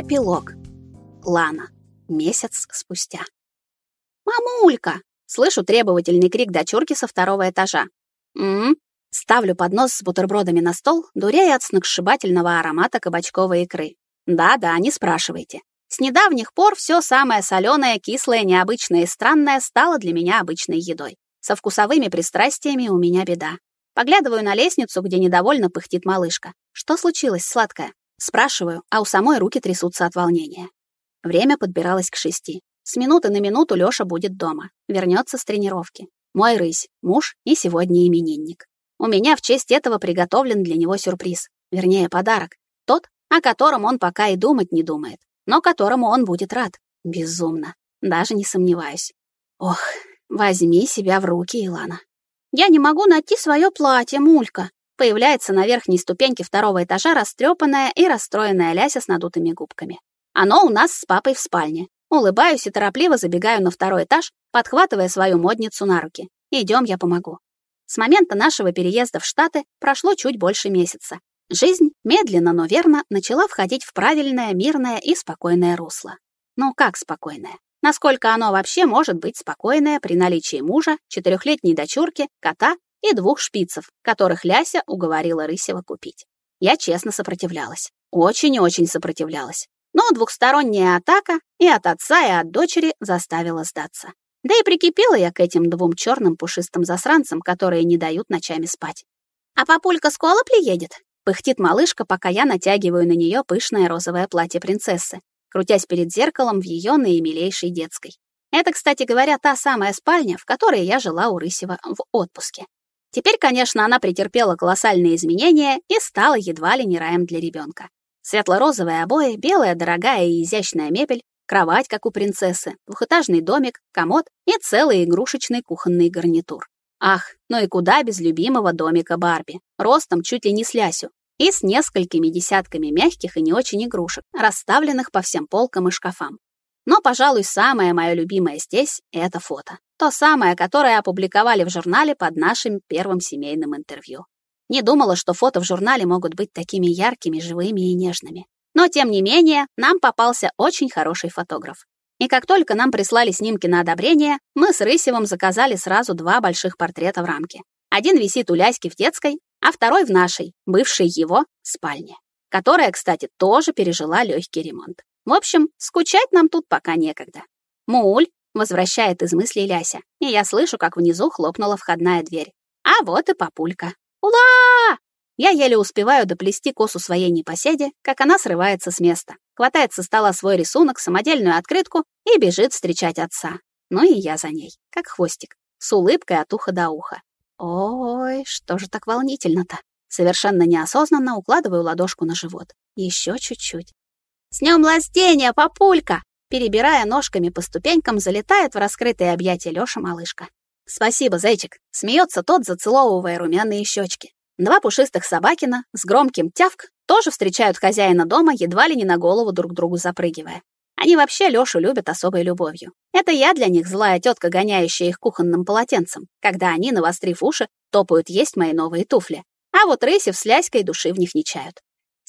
Эпилог. Лана. Месяц спустя. «Мамулька!» — слышу требовательный крик дочурки со второго этажа. «М-м-м». Ставлю поднос с бутербродами на стол, дуряя от сногсшибательного аромата кабачковой икры. Да-да, не спрашивайте. С недавних пор все самое соленое, кислое, необычное и странное стало для меня обычной едой. Со вкусовыми пристрастиями у меня беда. Поглядываю на лестницу, где недовольно пыхтит малышка. Что случилось, сладкое? Спрашиваю, а у самой руки трясутся от волнения. Время подбиралось к шести. С минуты на минуту Лёша будет дома. Вернется с тренировки. Мой рысь, муж и сегодня именинник. У меня в честь этого приготовлен для него сюрприз. Вернее, подарок. Тот, о котором он пока и думать не думает, но которому он будет рад. Безумно. Даже не сомневаюсь. Ох, возьми себя в руки, Илана. Я не могу найти свое платье, Мулька. Появляется на верхней ступеньке второго этажа растрепанная и расстроенная Ляся с надутыми губками. Оно у нас с папой в спальне. Улыбаюсь и торопливо забегаю на второй этаж, подхватывая свою модницу на руки. Идем, я помогу. С момента нашего переезда в Штаты прошло чуть больше месяца. Жизнь, медленно, но верно, начала входить в правильное, мирное и спокойное русло. Ну как спокойное? Насколько оно вообще может быть спокойное при наличии мужа, четырехлетней дочурки, кота и двух шпицев, которых Ляся уговорила Рысева купить. Я честно сопротивлялась. Очень-очень сопротивлялась. Но двухсторонняя атака и от отца, и от дочери заставила сдаться. Да и прикипела я к этим двум черным пушистым засранцам, которые не дают ночами спать. «А папулька с Колопли едет?» Пыхтит малышка, пока я натягиваю на нее пышное розовое платье принцессы, крутясь перед зеркалом в ее наимилейшей детской. Это, кстати говоря, та самая спальня, в которой я жила у Рысева в отпуске. Теперь, конечно, она претерпела колоссальные изменения и стала едва ли не раем для ребенка. Светло-розовые обои, белая дорогая и изящная мебель, кровать, как у принцессы, двухэтажный домик, комод и целый игрушечный кухонный гарнитур. Ах, ну и куда без любимого домика Барби, ростом чуть ли не с Лясю, и с несколькими десятками мягких и не очень игрушек, расставленных по всем полкам и шкафам. Но, пожалуй, самое мое любимое здесь — это фото. То самое, которое опубликовали в журнале под нашим первым семейным интервью. Не думала, что фото в журнале могут быть такими яркими, живыми и нежными. Но, тем не менее, нам попался очень хороший фотограф. И как только нам прислали снимки на одобрение, мы с Рысевым заказали сразу два больших портрета в рамке. Один висит у Ляськи в детской, а второй в нашей, бывшей его, спальне, которая, кстати, тоже пережила легкий ремонт. В общем, скучать нам тут пока некогда. «Муль!» — возвращает из мыслей Ляся, и я слышу, как внизу хлопнула входная дверь. А вот и папулька. «Ула!» Я еле успеваю доплести косу своей непоседе, как она срывается с места, хватает со стола свой рисунок, самодельную открытку и бежит встречать отца. Ну и я за ней, как хвостик, с улыбкой от уха до уха. Ой, что же так волнительно-то? Совершенно неосознанно укладываю ладошку на живот. Еще чуть-чуть. «С днем рождения, папулька!» Перебирая ножками по ступенькам, залетает в раскрытые объятия Лёша малышка. «Спасибо, зайчик!» Смеется тот, зацеловывая румяные щечки. Два пушистых собакина с громким тявк тоже встречают хозяина дома, едва ли не на голову друг другу запрыгивая. Они вообще Лёшу любят особой любовью. Это я для них злая тетка, гоняющая их кухонным полотенцем, когда они, навострив уши, топают есть мои новые туфли. А вот Рысев с Ляськой души в них не чают.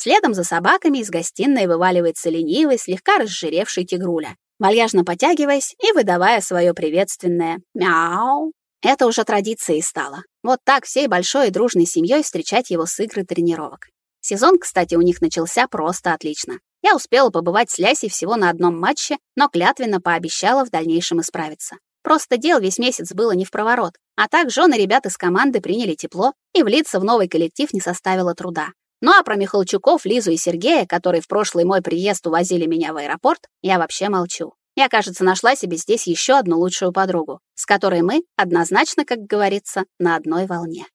Следом за собаками из гостиной вываливается ленивый, слегка разжиревший тигруля, вальяжно потягиваясь и выдавая свое приветственное «мяу». Это уже традицией стало. Вот так всей большой и дружной семьей встречать его с игры тренировок. Сезон, кстати, у них начался просто отлично. Я успела побывать с Лясей всего на одном матче, но клятвенно пообещала в дальнейшем исправиться. Просто дел весь месяц было не в проворот, а так жены ребят из команды приняли тепло, и влиться в новый коллектив не составило труда. Ну а про Михалчуков, Лизу и Сергея, которые в прошлый мой приезд увозили меня в аэропорт, я вообще молчу. Я, кажется, нашла себе здесь еще одну лучшую подругу, с которой мы однозначно, как говорится, на одной волне.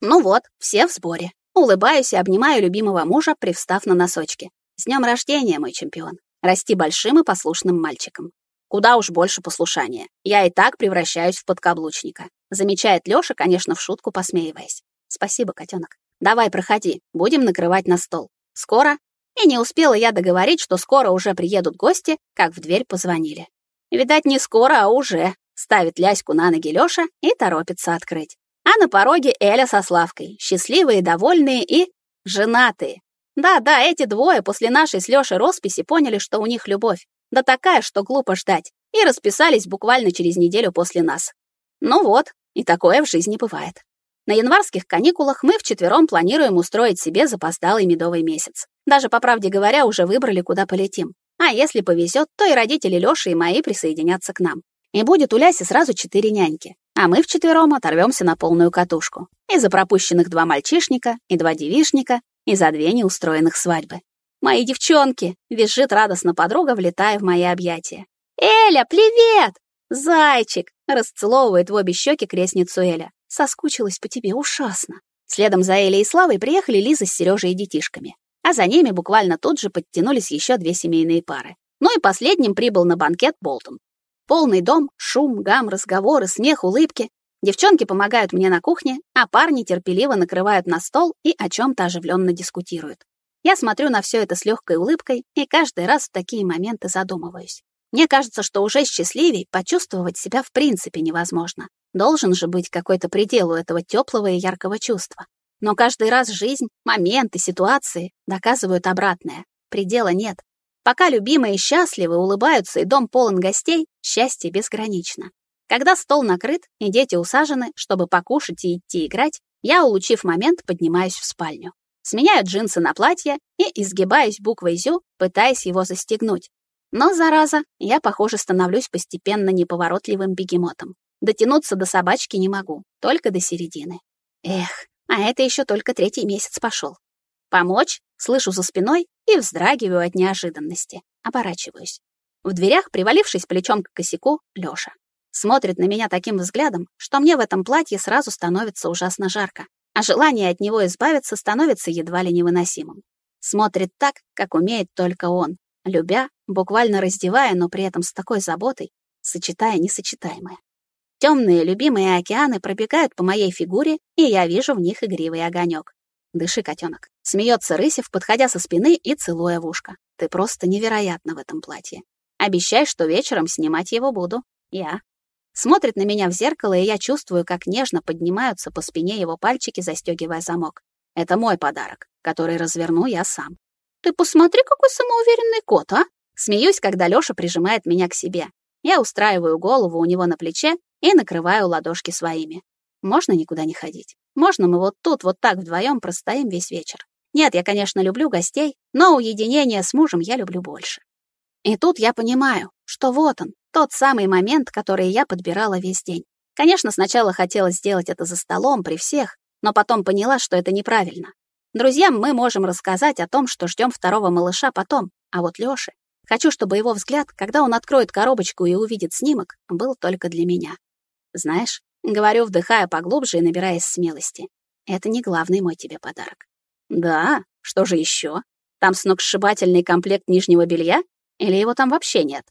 Ну вот, все в сборе. Улыбаюсь и обнимаю любимого мужа, привстав на носочки. С днем рождения, мой чемпион. Расти большим и послушным мальчиком. Куда уж больше послушания. Я и так превращаюсь в подкаблучника. Замечает Лёша, конечно, в шутку посмеиваясь. Спасибо, котенок. Давай, проходи. Будем накрывать на стол. Скоро? И не успела я договорить, что скоро уже приедут гости, как в дверь позвонили. Видать, не скоро, а уже. Ставит ляську на ноги Лёша и торопится открыть. А на пороге Эля со Славкой, счастливые, довольные и женатые. Да-да, эти двое после нашей с Лёшей росписи поняли, что у них любовь. Да такая, что глупо ждать. И расписались буквально через неделю после нас. Ну вот, и такое в жизни бывает. На январских каникулах мы вчетвером планируем устроить себе запоздалый медовый месяц. Даже, по правде говоря, уже выбрали, куда полетим. А если повезет, то и родители Лёши и мои присоединятся к нам. И будет у Ляси сразу четыре няньки, а мы вчетвером оторвемся на полную катушку. И за пропущенных два мальчишника, и два девишника, и за две неустроенных свадьбы. «Мои девчонки!» — визжит радостно подруга, влетая в мои объятия. «Эля, привет!» «Зайчик!» — расцеловывает в обе щеки крестницу Эля. «Соскучилась по тебе ужасно». Следом за Элей и Славой приехали Лиза с Сережей и детишками. А за ними буквально тут же подтянулись еще две семейные пары. Ну и последним прибыл на банкет Болтон. Полный дом, шум, гам, разговоры, смех, улыбки. Девчонки помогают мне на кухне, а парни терпеливо накрывают на стол и о чем-то оживленно дискутируют. Я смотрю на все это с легкой улыбкой и каждый раз в такие моменты задумываюсь. Мне кажется, что уже счастливей почувствовать себя в принципе невозможно. Должен же быть какой-то предел у этого теплого и яркого чувства. Но каждый раз жизнь, моменты, ситуации доказывают обратное. Предела нет. Пока любимые счастливы, улыбаются и дом полон гостей, счастье безгранично. Когда стол накрыт и дети усажены, чтобы покушать и идти играть, я, улучив момент, поднимаюсь в спальню. Сменяю джинсы на платье и изгибаюсь буквой «зю», пытаясь его застегнуть. Но, зараза, я, похоже, становлюсь постепенно неповоротливым бегемотом. Дотянуться до собачки не могу, только до середины. Эх, а это еще только третий месяц пошел. Помочь? Слышу за спиной и вздрагиваю от неожиданности. Оборачиваюсь. В дверях, привалившись плечом к косяку, Лёша. Смотрит на меня таким взглядом, что мне в этом платье сразу становится ужасно жарко, а желание от него избавиться становится едва ли невыносимым. Смотрит так, как умеет только он, любя, буквально раздевая, но при этом с такой заботой, сочетая несочетаемое. Темные любимые океаны пробегают по моей фигуре, и я вижу в них игривый огонек. Дыши, котенок. Смеется Рысев, подходя со спины и целуя в ушко. Ты просто невероятна в этом платье. Обещай, что вечером снимать его буду. Я. Смотрит на меня в зеркало, и я чувствую, как нежно поднимаются по спине его пальчики, застегивая замок. Это мой подарок, который разверну я сам. Ты посмотри, какой самоуверенный кот, а? Смеюсь, когда Лёша прижимает меня к себе. Я устраиваю голову у него на плече и накрываю ладошки своими. Можно никуда не ходить. Можно мы вот тут вот так вдвоем простоим весь вечер. Нет, я, конечно, люблю гостей, но уединение с мужем я люблю больше. И тут я понимаю, что вот он, тот самый момент, который я подбирала весь день. Конечно, сначала хотела сделать это за столом при всех, но потом поняла, что это неправильно. Друзьям мы можем рассказать о том, что ждем второго малыша потом, а вот Лёше хочу, чтобы его взгляд, когда он откроет коробочку и увидит снимок, был только для меня. Знаешь, говорю, вдыхая поглубже и набираясь смелости. Это не главный мой тебе подарок. Да, что же еще? Там сногсшибательный комплект нижнего белья? Или его там вообще нет?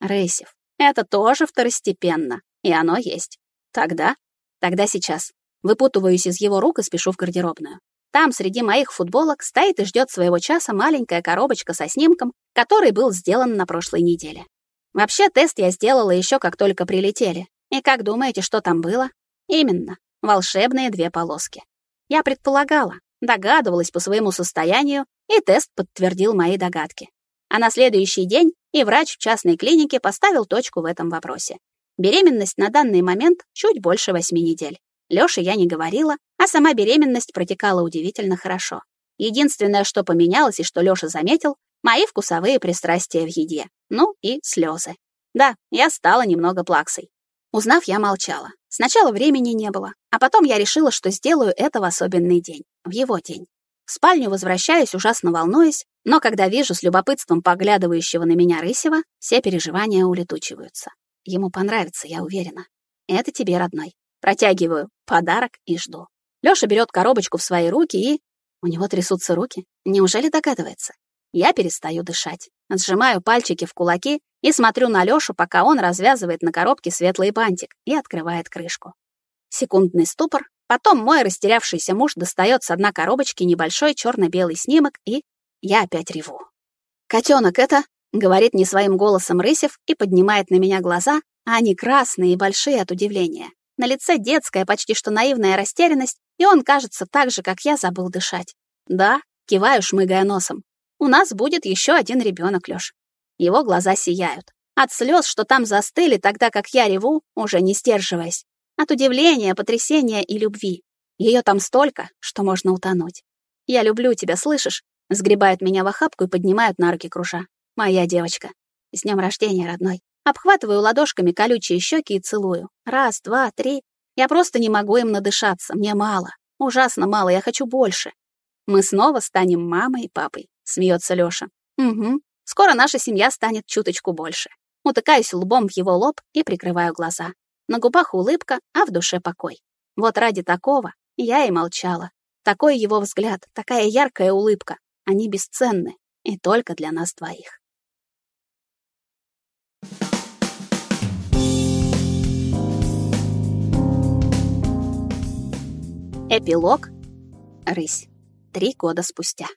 Рейсев, это тоже второстепенно, и оно есть. Тогда? Тогда сейчас. Выпутываюсь из его рук и спешу в гардеробную. Там среди моих футболок стоит и ждет своего часа маленькая коробочка со снимком, который был сделан на прошлой неделе. Вообще, тест я сделала еще как только прилетели, и как думаете, что там было? Именно, волшебные две полоски. Я предполагала, догадывалась по своему состоянию, и тест подтвердил мои догадки. А на следующий день и врач в частной клинике поставил точку в этом вопросе. Беременность на данный момент чуть больше восьми недель. Лёше я не говорила, а сама беременность протекала удивительно хорошо. Единственное, что поменялось и что Лёша заметил, мои вкусовые пристрастия в еде. Ну и слезы. Да, я стала немного плаксой. Узнав, я молчала. Сначала времени не было, а потом я решила, что сделаю это в особенный день, в его день. В спальню возвращаюсь, ужасно волнуясь, но когда вижу с любопытством поглядывающего на меня Рысева, все переживания улетучиваются. Ему понравится, я уверена. Это тебе, родной. Протягиваю подарок и жду. Лёша берет коробочку в свои руки и... У него трясутся руки. Неужели догадывается? Я перестаю дышать. Сжимаю пальчики в кулаки и смотрю на Лёшу, пока он развязывает на коробке светлый бантик и открывает крышку. Секундный ступор, потом мой растерявшийся муж достает с дна коробочки небольшой черно-белый снимок, и я опять реву. «Котёнок, это...» — говорит не своим голосом Рысев и поднимает на меня глаза, а они красные и большие от удивления. На лице детская, почти что наивная растерянность, и он, кажется, так же, как я, забыл дышать. «Да», Киваю, шмыгая носом. У нас будет еще один ребенок, Лёш. Его глаза сияют. От слез, что там застыли, тогда как я реву, уже не сдерживаясь. От удивления, потрясения и любви. Ее там столько, что можно утонуть. «Я люблю тебя, слышишь?» Сгребают меня в охапку и поднимают на руки круша. «Моя девочка. С днем рождения, родной». Обхватываю ладошками колючие щеки и целую. Раз, два, три. Я просто не могу им надышаться. Мне мало. Ужасно мало. Я хочу больше. Мы снова станем мамой и папой. Смеется Лёша. Угу. Скоро наша семья станет чуточку больше. Утыкаюсь лбом в его лоб и прикрываю глаза. На губах улыбка, а в душе покой. Вот ради такого я и молчала. Такой его взгляд, такая яркая улыбка. Они бесценны. И только для нас двоих. Эпилог. Рысь. Три года спустя.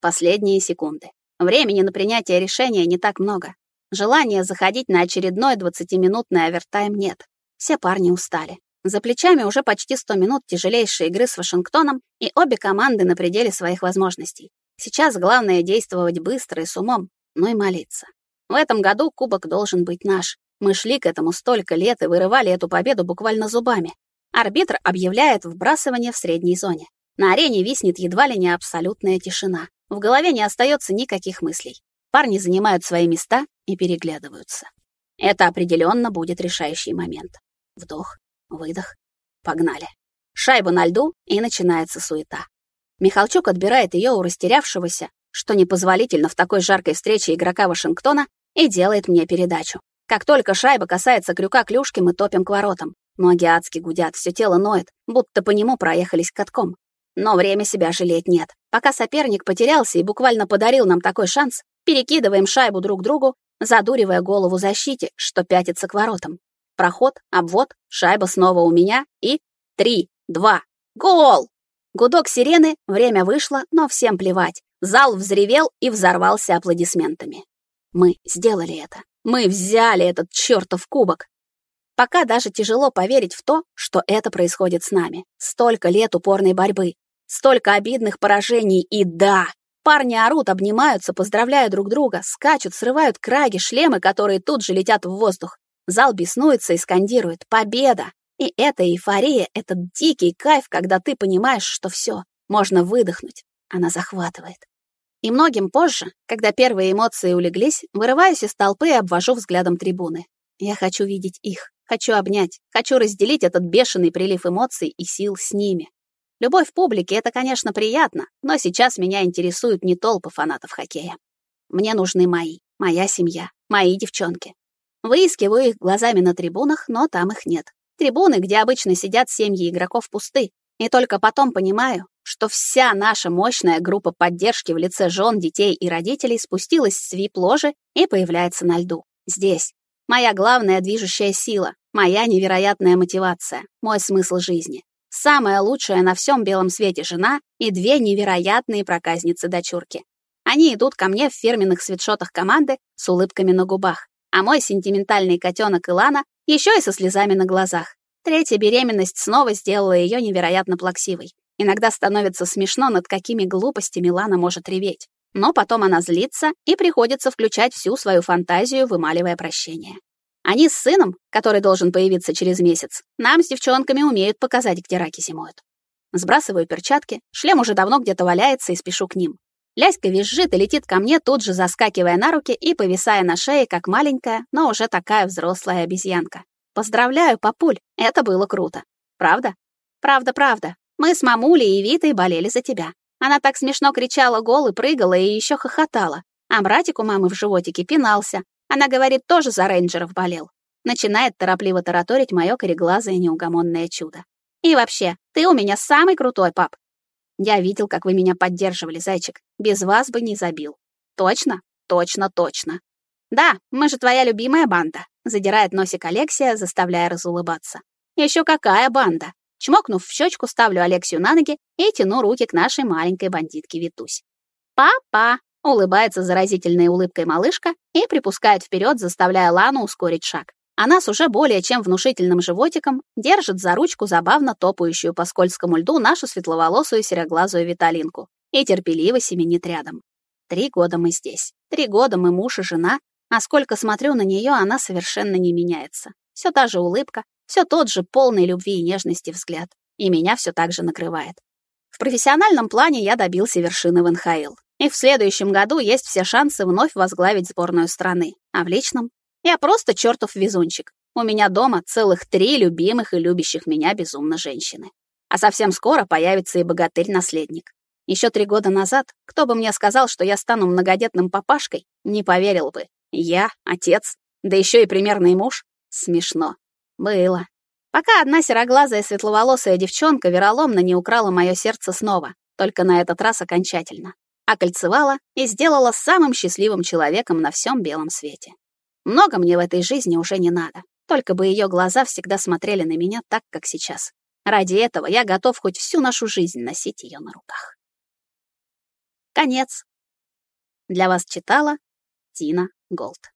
Последние секунды. Времени на принятие решения не так много. Желания заходить на очередной 20-минутный овертайм нет. Все парни устали. За плечами уже почти 100 минут тяжелейшей игры с Вашингтоном, и обе команды на пределе своих возможностей. Сейчас главное действовать быстро и с умом, ну и молиться. В этом году кубок должен быть наш. Мы шли к этому столько лет и вырывали эту победу буквально зубами. Арбитр объявляет вбрасывание в средней зоне. На арене виснет едва ли не абсолютная тишина. В голове не остается никаких мыслей. Парни занимают свои места и переглядываются. Это определенно будет решающий момент. Вдох, выдох. Погнали. Шайба на льду, и начинается суета. Михалчук отбирает ее у растерявшегося, что непозволительно в такой жаркой встрече игрока Вашингтона, и делает мне передачу. Как только шайба касается крюка клюшки, мы топим к воротам. Ноги адски гудят, все тело ноет, будто по нему проехались катком. Но время себя жалеть нет. Пока соперник потерялся и буквально подарил нам такой шанс, перекидываем шайбу друг другу, задуривая голову защите, что пятится к воротам. Проход, обвод, шайба снова у меня и... Три, два, гол! Гудок сирены, время вышло, но всем плевать. Зал взревел и взорвался аплодисментами. Мы сделали это. Мы взяли этот чертов кубок. Пока даже тяжело поверить в то, что это происходит с нами. Столько лет упорной борьбы, столько обидных поражений и да, парни орут, обнимаются, поздравляют друг друга, скачут, срывают краги, шлемы, которые тут же летят в воздух. Зал беснуется и скандирует «Победа!». И эта эйфория, этот дикий кайф, когда ты понимаешь, что все, можно выдохнуть. Она захватывает. И многим позже, когда первые эмоции улеглись, вырываюсь из толпы и обвожу взглядом трибуны. Я хочу видеть их. Хочу обнять, хочу разделить этот бешеный прилив эмоций и сил с ними. Любовь публики — это, конечно, приятно, но сейчас меня интересуют не толпы фанатов хоккея. Мне нужны мои, моя семья, мои девчонки. Выискиваю их глазами на трибунах, но там их нет. Трибуны, где обычно сидят семьи игроков, пусты. И только потом понимаю, что вся наша мощная группа поддержки в лице жен, детей и родителей спустилась с вип-ложи и появляется на льду. Здесь, Моя главная движущая сила, моя невероятная мотивация, мой смысл жизни. Самая лучшая на всем белом свете жена и две невероятные проказницы-дочурки. Они идут ко мне в фирменных свитшотах команды с улыбками на губах, а мой сентиментальный котенок Илана еще и со слезами на глазах. Третья беременность снова сделала ее невероятно плаксивой. Иногда становится смешно, над какими глупостями Лана может реветь но потом она злится и приходится включать всю свою фантазию, вымаливая прощение. Они с сыном, который должен появиться через месяц, нам с девчонками умеют показать, где раки зимуют. Сбрасываю перчатки, шлем уже давно где-то валяется и спешу к ним. Ляська визжит и летит ко мне, тут же заскакивая на руки и повисая на шее, как маленькая, но уже такая взрослая обезьянка. Поздравляю, папуль, это было круто. Правда? Правда, правда. Мы с мамулей и Витой болели за тебя. Она так смешно кричала гол и прыгала, и еще хохотала. А братик у мамы в животике пинался. Она говорит, тоже за рейнджеров болел. Начинает торопливо тараторить мое кореглазое неугомонное чудо. И вообще, ты у меня самый крутой, пап. Я видел, как вы меня поддерживали, зайчик. Без вас бы не забил. Точно? Точно, точно. Да, мы же твоя любимая банда. Задирает носик Алексия, заставляя разулыбаться. Еще какая банда? Чмокнув в щечку, ставлю Алексию на ноги и тяну руки к нашей маленькой бандитке Витусь. «Папа!» — улыбается заразительной улыбкой малышка и припускает вперед, заставляя Лану ускорить шаг. Она с уже более чем внушительным животиком держит за ручку забавно топающую по скользкому льду нашу светловолосую сероглазую Виталинку. и терпеливо семенит рядом. Три года мы здесь. Три года мы муж и жена, а сколько смотрю на нее, она совершенно не меняется. Все та же улыбка, все тот же полный любви и нежности взгляд. И меня все так же накрывает. В профессиональном плане я добился вершины в НХЛ. И в следующем году есть все шансы вновь возглавить сборную страны. А в личном? Я просто чертов везунчик. У меня дома целых три любимых и любящих меня безумно женщины. А совсем скоро появится и богатырь-наследник. Еще три года назад, кто бы мне сказал, что я стану многодетным папашкой, не поверил бы. Я, отец, да еще и примерный муж. Смешно. Было. Пока одна сероглазая светловолосая девчонка вероломно не украла мое сердце снова, только на этот раз окончательно. Окольцевала и сделала самым счастливым человеком на всем белом свете. Много мне в этой жизни уже не надо, только бы ее глаза всегда смотрели на меня так, как сейчас. Ради этого я готов хоть всю нашу жизнь носить ее на руках. Конец. Для вас читала Тина Голд.